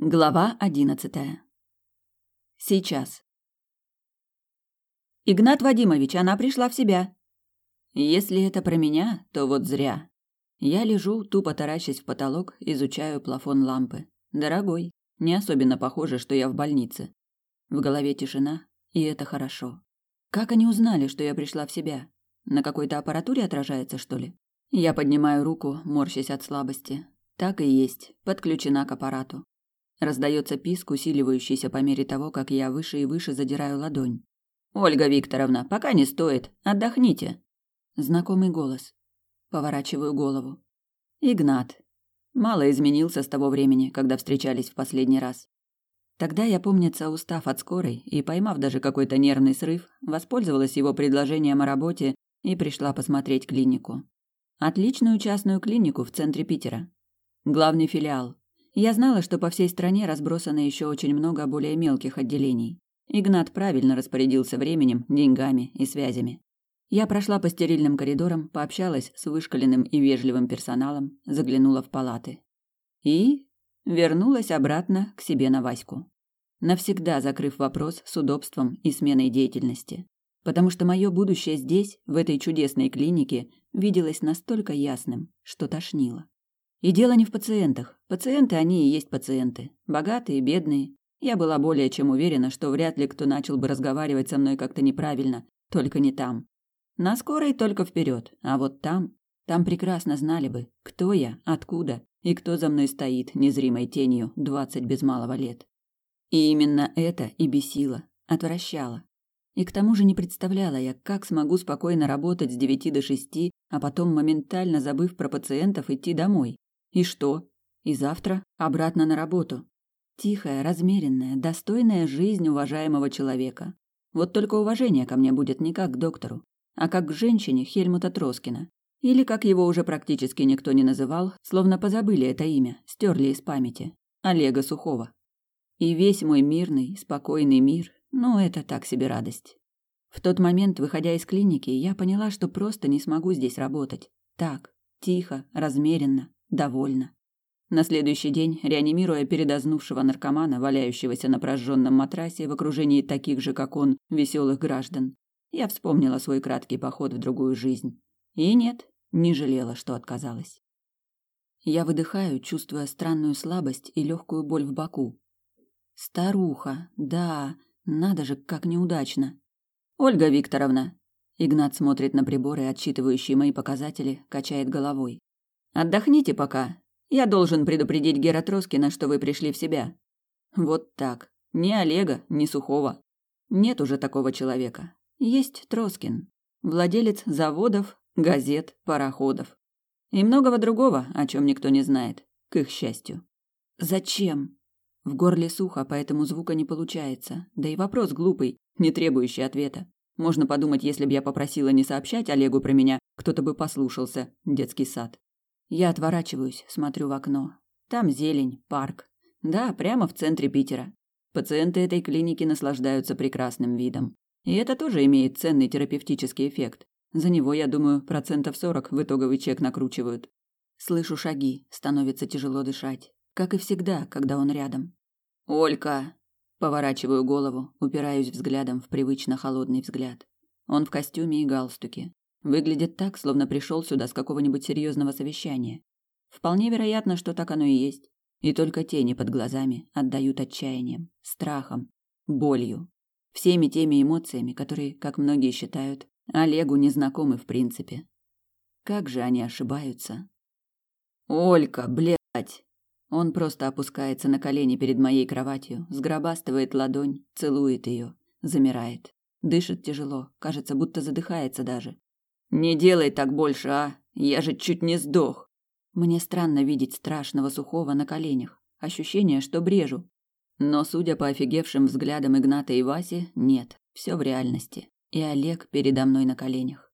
Глава одиннадцатая. Сейчас. Игнат Вадимович, она пришла в себя. Если это про меня, то вот зря. Я лежу, тупо таращась в потолок, изучаю плафон лампы. Дорогой. Не особенно похоже, что я в больнице. В голове тишина, и это хорошо. Как они узнали, что я пришла в себя? На какой-то аппаратуре отражается, что ли? Я поднимаю руку, морщась от слабости. Так и есть, подключена к аппарату. Раздается писк, усиливающийся по мере того, как я выше и выше задираю ладонь. Ольга Викторовна, пока не стоит. Отдохните. Знакомый голос. Поворачиваю голову. Игнат. Мало изменился с того времени, когда встречались в последний раз. Тогда я, помнится, устав от скорой и поймав даже какой-то нервный срыв, воспользовалась его предложением о работе и пришла посмотреть клинику. Отличную частную клинику в центре Питера. Главный филиал, я знала, что по всей стране разбросано еще очень много более мелких отделений. Игнат правильно распорядился временем, деньгами и связями. Я прошла по стерильным коридорам, пообщалась с вышкаленным и вежливым персоналом, заглянула в палаты. И вернулась обратно к себе на Ваську. Навсегда закрыв вопрос с удобством и сменой деятельности. Потому что мое будущее здесь, в этой чудесной клинике, виделось настолько ясным, что тошнило. И дело не в пациентах. Пациенты они и есть пациенты. Богатые, бедные. Я была более чем уверена, что вряд ли кто начал бы разговаривать со мной как-то неправильно, только не там. На скорой только вперед, а вот там, там прекрасно знали бы, кто я, откуда и кто за мной стоит незримой тенью двадцать без малого лет. И именно это и бесило, отвращало. И к тому же не представляла я, как смогу спокойно работать с девяти до шести, а потом моментально забыв про пациентов идти домой. И что? И завтра обратно на работу. Тихая, размеренная, достойная жизнь уважаемого человека. Вот только уважение ко мне будет не как к доктору, а как к женщине Хельмута Троскина. Или, как его уже практически никто не называл, словно позабыли это имя, стерли из памяти. Олега Сухого. И весь мой мирный, спокойный мир, ну, это так себе радость. В тот момент, выходя из клиники, я поняла, что просто не смогу здесь работать. Так, тихо, размеренно, довольна. На следующий день, реанимируя передознувшего наркомана, валяющегося на прожженном матрасе в окружении таких же, как он, веселых граждан, я вспомнила свой краткий поход в другую жизнь. И нет, не жалела, что отказалась. Я выдыхаю, чувствуя странную слабость и легкую боль в боку. Старуха, да, надо же, как неудачно. Ольга Викторовна. Игнат смотрит на приборы, отсчитывающие мои показатели, качает головой. Отдохните пока. Я должен предупредить Гера что вы пришли в себя. Вот так. Ни Олега, ни Сухого. Нет уже такого человека. Есть Троскин. Владелец заводов, газет, пароходов. И многого другого, о чем никто не знает. К их счастью. Зачем? В горле сухо, поэтому звука не получается. Да и вопрос глупый, не требующий ответа. Можно подумать, если бы я попросила не сообщать Олегу про меня, кто-то бы послушался. Детский сад. Я отворачиваюсь, смотрю в окно. Там зелень, парк. Да, прямо в центре Питера. Пациенты этой клиники наслаждаются прекрасным видом. И это тоже имеет ценный терапевтический эффект. За него, я думаю, процентов сорок в итоговый чек накручивают. Слышу шаги, становится тяжело дышать. Как и всегда, когда он рядом. «Олька!» Поворачиваю голову, упираюсь взглядом в привычно холодный взгляд. Он в костюме и галстуке. Выглядит так, словно пришел сюда с какого-нибудь серьезного совещания. Вполне вероятно, что так оно и есть. И только тени под глазами отдают отчаянием, страхом, болью. Всеми теми эмоциями, которые, как многие считают, Олегу незнакомы в принципе. Как же они ошибаются. «Олька, блядь!» Он просто опускается на колени перед моей кроватью, сгробастывает ладонь, целует ее, замирает. Дышит тяжело, кажется, будто задыхается даже. Не делай так больше, а? Я же чуть не сдох. Мне странно видеть страшного сухого на коленях. Ощущение, что брежу. Но, судя по офигевшим взглядам Игната и Васи, нет, все в реальности. И Олег передо мной на коленях.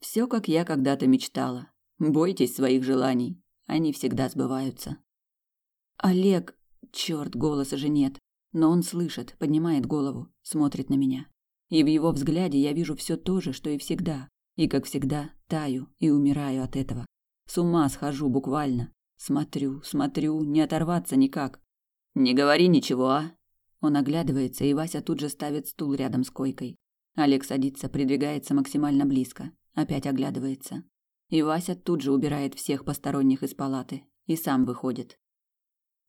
Все, как я когда-то мечтала. Бойтесь своих желаний, они всегда сбываются. Олег, черт, голоса же нет, но он слышит, поднимает голову, смотрит на меня. И в его взгляде я вижу все то же, что и всегда. И, как всегда, таю и умираю от этого. С ума схожу буквально. Смотрю, смотрю, не оторваться никак. Не говори ничего, а? Он оглядывается, и Вася тут же ставит стул рядом с койкой. Олег садится, придвигается максимально близко, опять оглядывается. И Вася тут же убирает всех посторонних из палаты и сам выходит.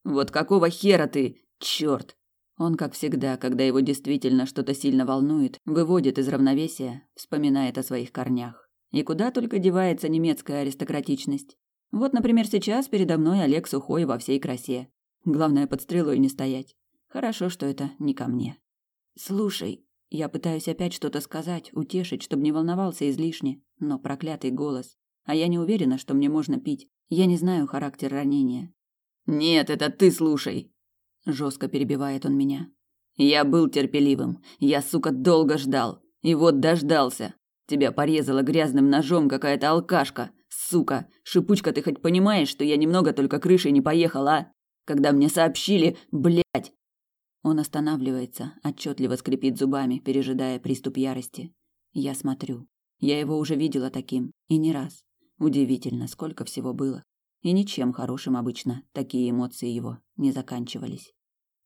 Вот какого хера ты? Чёрт! Он, как всегда, когда его действительно что-то сильно волнует, выводит из равновесия, вспоминает о своих корнях. И куда только девается немецкая аристократичность. Вот, например, сейчас передо мной Олег Сухой во всей красе. Главное, под стрелой не стоять. Хорошо, что это не ко мне. Слушай, я пытаюсь опять что-то сказать, утешить, чтобы не волновался излишне, но проклятый голос. А я не уверена, что мне можно пить. Я не знаю характер ранения. Нет, это ты слушай. Жестко перебивает он меня. Я был терпеливым. Я, сука, долго ждал. И вот дождался. Тебя порезала грязным ножом какая-то алкашка. Сука, шипучка, ты хоть понимаешь, что я немного только крышей не поехал, а? Когда мне сообщили, блядь, он останавливается, отчетливо скрипит зубами, пережидая приступ ярости. Я смотрю. Я его уже видела таким, и не раз. Удивительно, сколько всего было. И ничем хорошим обычно такие эмоции его не заканчивались.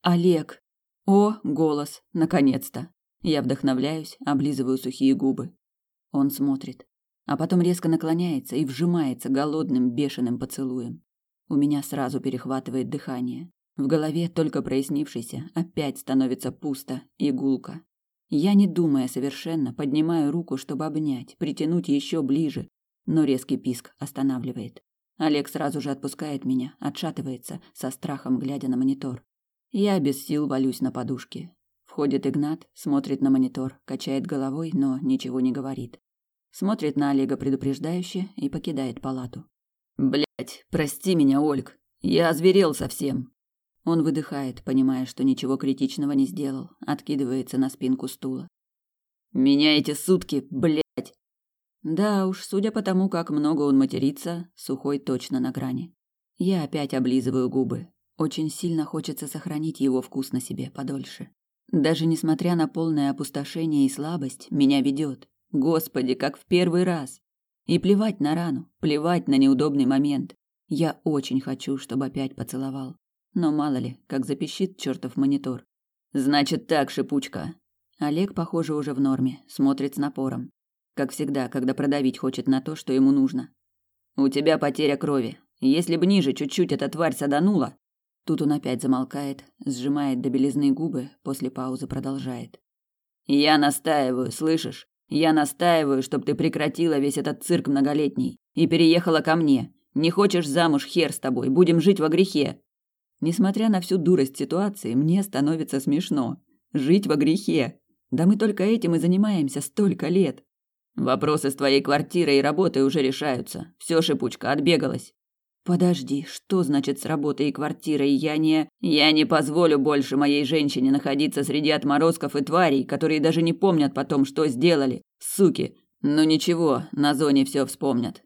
Олег. О, голос, наконец-то. Я вдохновляюсь, облизываю сухие губы. Он смотрит, а потом резко наклоняется и вжимается голодным, бешеным поцелуем. У меня сразу перехватывает дыхание. В голове, только прояснившейся, опять становится пусто и гулко. Я, не думая совершенно, поднимаю руку, чтобы обнять, притянуть еще ближе, но резкий писк останавливает. Олег сразу же отпускает меня, отшатывается, со страхом глядя на монитор. Я без сил валюсь на подушке. Входит Игнат, смотрит на монитор, качает головой, но ничего не говорит. Смотрит на Олега предупреждающе и покидает палату. Блять, прости меня, Ольг. Я озверел совсем. Он выдыхает, понимая, что ничего критичного не сделал, откидывается на спинку стула. Меня эти сутки, блядь. Да уж, судя по тому, как много он матерится, сухой точно на грани. Я опять облизываю губы. Очень сильно хочется сохранить его вкус на себе подольше. Даже несмотря на полное опустошение и слабость, меня ведет. Господи, как в первый раз. И плевать на рану, плевать на неудобный момент. Я очень хочу, чтобы опять поцеловал. Но мало ли, как запищит чертов монитор. Значит так, шипучка. Олег, похоже, уже в норме, смотрит с напором. Как всегда, когда продавить хочет на то, что ему нужно. У тебя потеря крови. Если бы ниже чуть-чуть эта тварь саданула. Тут он опять замолкает, сжимает до белизны губы, после паузы продолжает. Я настаиваю, слышишь? Я настаиваю, чтобы ты прекратила весь этот цирк многолетний и переехала ко мне. Не хочешь замуж, хер с тобой, будем жить во грехе. Несмотря на всю дурость ситуации, мне становится смешно. Жить во грехе. Да мы только этим и занимаемся столько лет. Вопросы с твоей квартирой и работой уже решаются. Все, шипучка, отбегалась. Подожди, что значит с работой и квартирой? Я не... Я не позволю больше моей женщине находиться среди отморозков и тварей, которые даже не помнят потом, что сделали. Суки. Ну ничего, на зоне все вспомнят.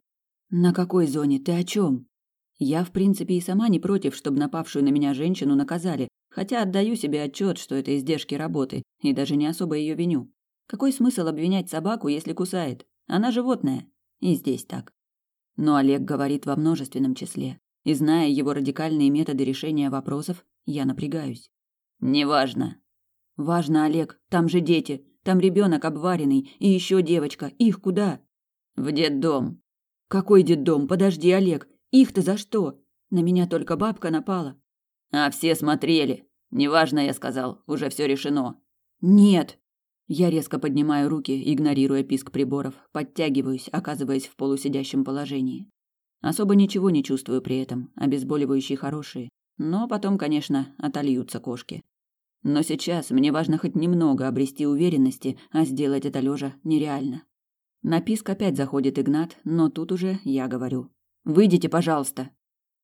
На какой зоне? Ты о чем? Я, в принципе, и сама не против, чтобы напавшую на меня женщину наказали, хотя отдаю себе отчет, что это издержки работы, и даже не особо ее виню. Какой смысл обвинять собаку, если кусает? Она животное. И здесь так. Но Олег говорит во множественном числе, и зная его радикальные методы решения вопросов, я напрягаюсь. Неважно. Важно, Олег, там же дети, там ребенок обваренный, и еще девочка. Их куда? В детдом. Какой детдом? Подожди, Олег, их-то за что? На меня только бабка напала. А все смотрели. Неважно, я сказал, уже все решено. Нет. Я резко поднимаю руки, игнорируя писк приборов, подтягиваюсь, оказываясь в полусидящем положении. Особо ничего не чувствую при этом, обезболивающие хорошие. Но потом, конечно, отольются кошки. Но сейчас мне важно хоть немного обрести уверенности, а сделать это лежа нереально. На писк опять заходит Игнат, но тут уже я говорю. Выйдите, пожалуйста.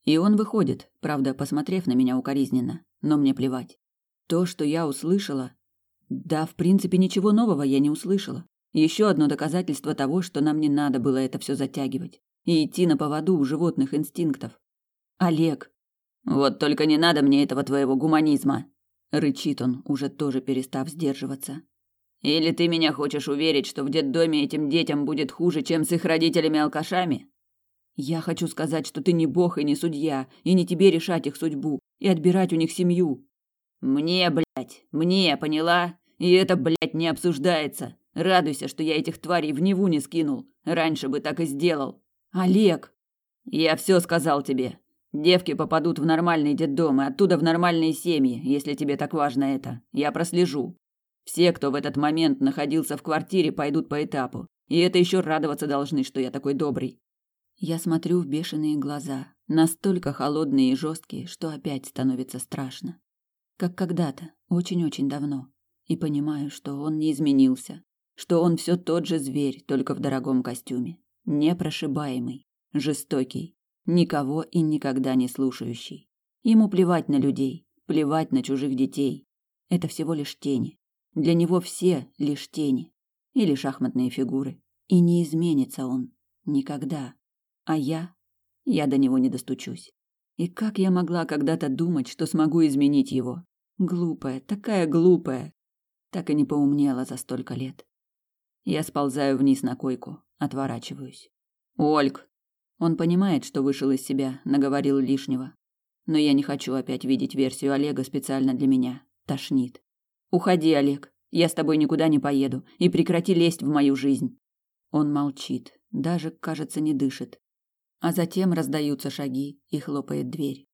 И он выходит, правда, посмотрев на меня укоризненно, но мне плевать. То, что я услышала, да, в принципе, ничего нового я не услышала. Еще одно доказательство того, что нам не надо было это все затягивать и идти на поводу у животных инстинктов. Олег, вот только не надо мне этого твоего гуманизма, рычит он, уже тоже перестав сдерживаться. Или ты меня хочешь уверить, что в детдоме этим детям будет хуже, чем с их родителями-алкашами? Я хочу сказать, что ты не бог и не судья, и не тебе решать их судьбу и отбирать у них семью. Мне, блядь, мне, поняла? И это, блядь, не обсуждается. Радуйся, что я этих тварей в Неву не скинул. Раньше бы так и сделал. Олег, я все сказал тебе. Девки попадут в нормальный детдом и оттуда в нормальные семьи, если тебе так важно это. Я прослежу. Все, кто в этот момент находился в квартире, пойдут по этапу. И это еще радоваться должны, что я такой добрый. Я смотрю в бешеные глаза, настолько холодные и жесткие, что опять становится страшно. Как когда-то, очень-очень давно. И понимаю, что он не изменился, что он все тот же зверь, только в дорогом костюме. Непрошибаемый, жестокий, никого и никогда не слушающий. Ему плевать на людей, плевать на чужих детей. Это всего лишь тени. Для него все лишь тени или шахматные фигуры. И не изменится он никогда. А я? Я до него не достучусь. И как я могла когда-то думать, что смогу изменить его? Глупая, такая глупая. Так и не поумнела за столько лет. Я сползаю вниз на койку, отворачиваюсь. Ольг. Он понимает, что вышел из себя, наговорил лишнего. Но я не хочу опять видеть версию Олега специально для меня. Тошнит. Уходи, Олег. Я с тобой никуда не поеду. И прекрати лезть в мою жизнь. Он молчит, даже, кажется, не дышит. А затем раздаются шаги и хлопает дверь.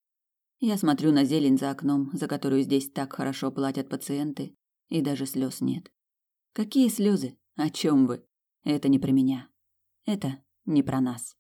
Я смотрю на зелень за окном, за которую здесь так хорошо платят пациенты, и даже слез нет. Какие слезы? О чем вы? Это не про меня. Это не про нас.